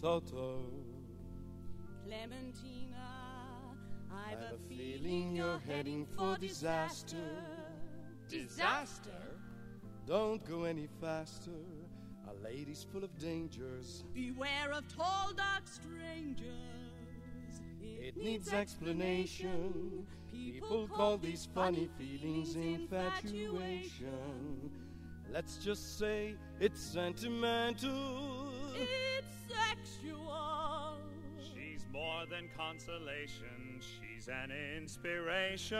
Toto. Clementina, I've I've a feeling you're heading for disaster. Disaster? Don't go any faster. Our lady's full of dangers. Beware of tall, dark strangers. It needs explanation. People call these funny feelings infatuation. Let's just say it's sentimental. It's consolation, she's an inspiration.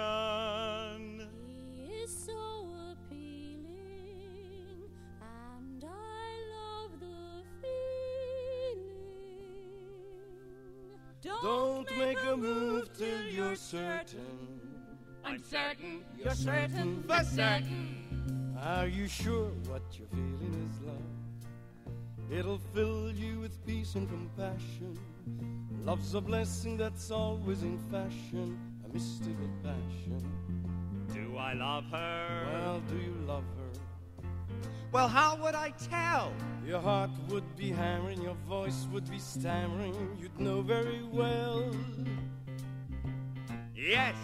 He is so appealing, and I love the feeling. Don't make a move till you're certain. I'm certain, You're certain for certain. Are you sure what you're feeling is love? It'll fill you with peace and compassion. Love's a blessing that's always in fashion, a mystical passion. Do I love her? Well, do you love her? well, how would I tell? Your heart would be hammering, your voice would be stammering, you'd know very well. Yes,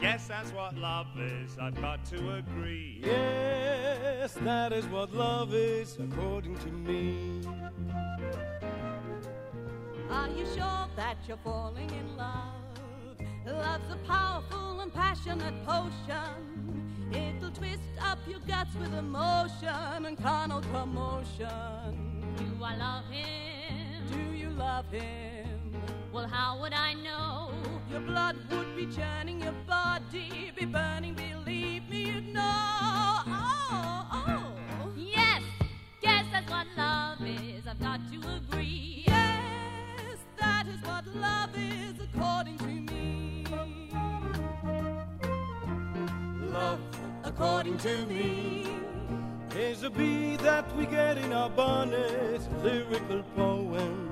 yes, that's what love is. I've got to agree. Yes, that is what love is, according to me. Are you sure that you're falling in love? Love's a powerful and passionate potion. It'll twist up your guts with emotion and carnal commotion. Do I love him? Do you love him? Well, how would I know? Your blood would be churning, your body be burning. Believe me, you'd know. Oh, oh. Yes, yes, that's what love is. I've got to agree. Love is, according to me. Love, according to me, is a bee that we get in our bonnet, lyrical poem.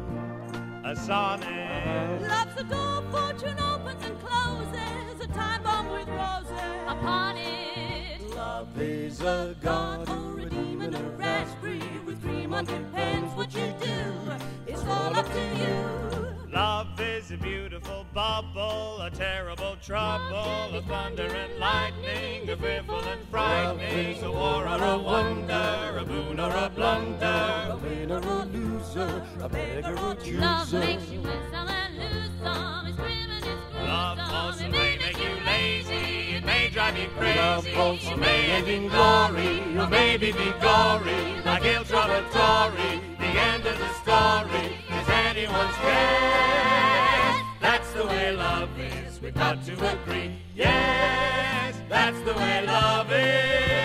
A sonnet. Love's a door, fortune opens and closes, a time bomb with roses. Upon it, Love is a god a demon, a raspberry with cream on depends what you do. It's all up to you. Love is a beautiful bubble, a terrible trouble, a thunder and lightning, a fearful and frightening, a war or a wonder, a boon or a blunder. A winner or a loser, a beggar or chooser. love makes you win some and lose some. It's grim and it's gruesome. Love also It may make you lazy, it may drive you Love crazy, also it may end in glory, or maybe be gory, love is, we've got to agree. Yes, that's the way love is.